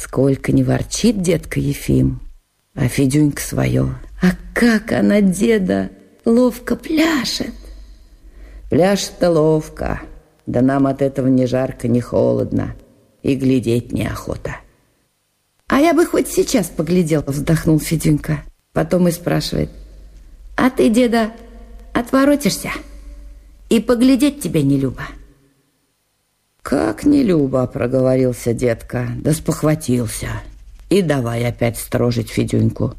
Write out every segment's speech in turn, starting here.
Сколько не ворчит детка Ефим, а Федюнька свое. А как она, деда, ловко пляшет. Пляшет-то ловко, да нам от этого ни жарко, ни холодно, и глядеть неохота. А я бы хоть сейчас поглядел, вздохнул Федюнька. Потом и спрашивает, а ты, деда, отворотишься? И поглядеть тебе не любо. «Как не любо», — проговорился детка, да спохватился. И давай опять строжить Федюньку.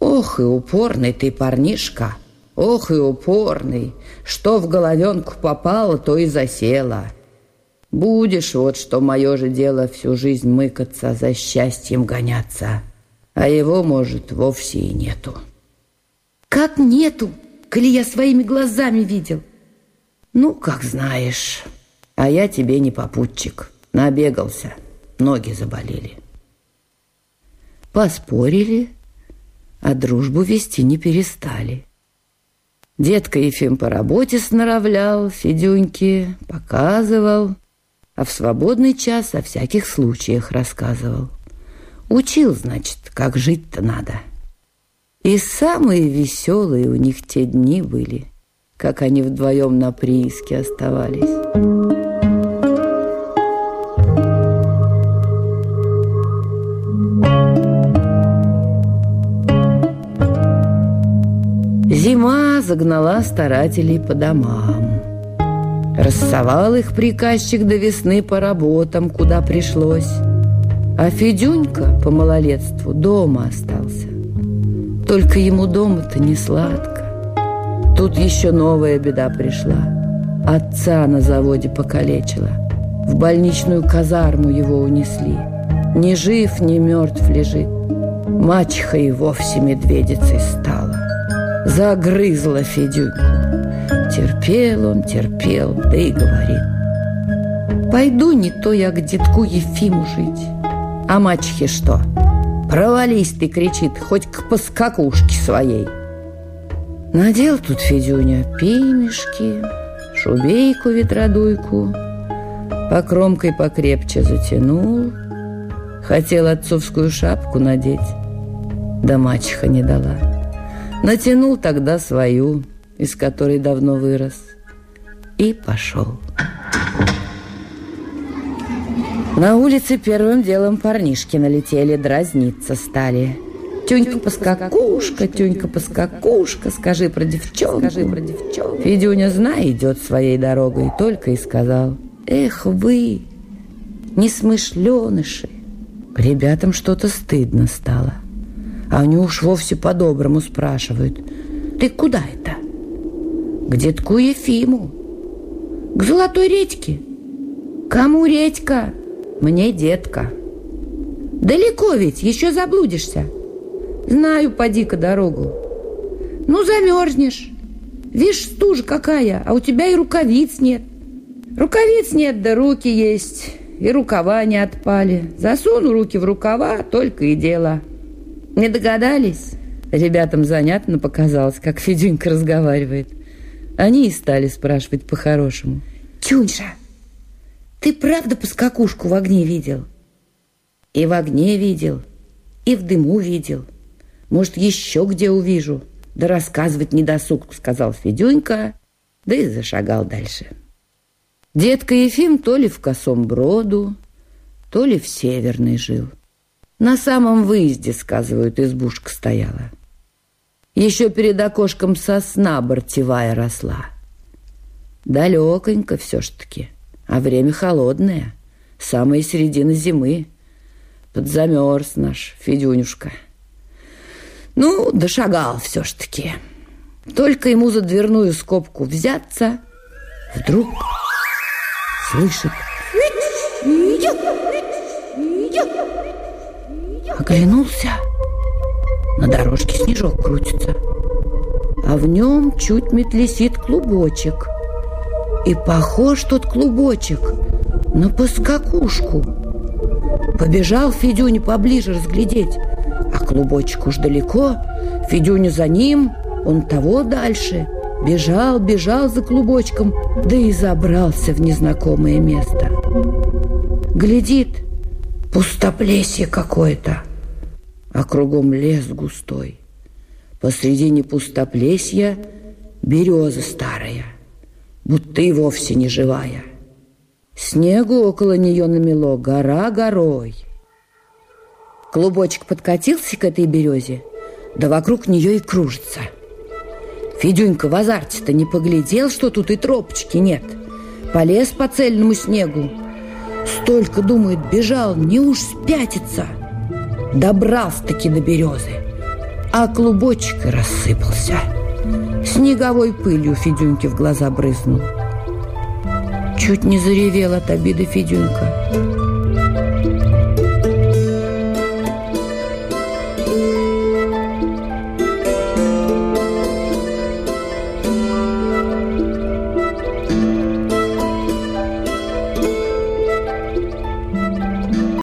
«Ох и упорный ты, парнишка! Ох и упорный! Что в головенку попало, то и засело. Будешь вот, что мое же дело всю жизнь мыкаться, за счастьем гоняться. А его, может, вовсе и нету». «Как нету, коли я своими глазами видел?» «Ну, как знаешь». А я тебе не попутчик. Набегался, ноги заболели. Поспорили, а дружбу вести не перестали. Детка Ефим по работе сноровлял, Федюньки показывал, а в свободный час о всяких случаях рассказывал. Учил, значит, как жить-то надо. И самые веселые у них те дни были, как они вдвоем на прииске оставались. Загнала старателей по домам. Рассовал их приказчик до весны по работам, куда пришлось. А Федюнька по малолетству дома остался. Только ему дома-то не сладко. Тут еще новая беда пришла. Отца на заводе покалечила. В больничную казарму его унесли. Ни жив, ни мертв лежит. Мачеха и вовсе медведицей стала. Загрызла Федюньку. Терпел он, терпел, да и говорит. Пойду не то я к детку Ефиму жить. А мачехе что? Провались ты, кричит, хоть к поскакушке своей. Надел тут Федюня пимешки, шубейку ветродуйку, покромкой покрепче затянул, хотел отцовскую шапку надеть, да мачеха не дала. Натянул тогда свою, из которой давно вырос, и пошел. На улице первым делом парнишки налетели, дразниться стали. Тюнька-поскакушка, тюнька-поскакушка, скажи про девчонку. Скажи про девчонку. Федюня, знай, идет своей дорогой, только и сказал. Эх вы, несмышленыши. Ребятам что-то стыдно стало. А они уж вовсе по-доброму спрашивают. Ты куда это? К детку Ефиму. К золотой редьке. Кому редька? Мне детка. Далеко ведь, еще заблудишься. Знаю, поди-ка дорогу. Ну, замерзнешь. Видишь, стужа какая, а у тебя и рукавиц нет. Рукавиц нет, да руки есть, и рукава не отпали. Засуну руки в рукава, только и дело. Не догадались? Ребятам занятно показалось, как Федюнька разговаривает. Они и стали спрашивать по-хорошему. Тюньша, ты правда поскакушку в огне видел? И в огне видел, и в дыму видел. Может, еще где увижу. Да рассказывать не досуг, сказал Федюнька, да и зашагал дальше. Детка Ефим то ли в косом броду, то ли в северной жил. На самом выезде, сказывают, избушка стояла. Еще перед окошком сосна бортевая росла. Далеконько все ж таки, а время холодное, самая середина зимы. Подзамерз наш Федюнюшка. Ну, дошагал все ж таки. Только ему за дверную скобку взяться, вдруг слышит Оглянулся. На дорожке снежок крутится. А в нем чуть метлесит клубочек. И похож тот клубочек на поскакушку. Побежал Федюня поближе разглядеть. А клубочек уж далеко. Федюня за ним, он того дальше. Бежал, бежал за клубочком, да и забрался в незнакомое место. Глядит, Пустоплесье какое-то, а кругом лес густой. Посредине пустоплесья береза старая, будто и вовсе не живая. Снегу около нее намело гора горой. Клубочек подкатился к этой березе, да вокруг нее и кружится. Федюнька в азарте-то не поглядел, что тут и тропочки нет. Полез по цельному снегу. Столько, думает, бежал, не уж спятится. Добрался-таки до березы, а клубочек и рассыпался. Снеговой пылью Федюньке в глаза брызнул. Чуть не заревел от обиды Федюнька.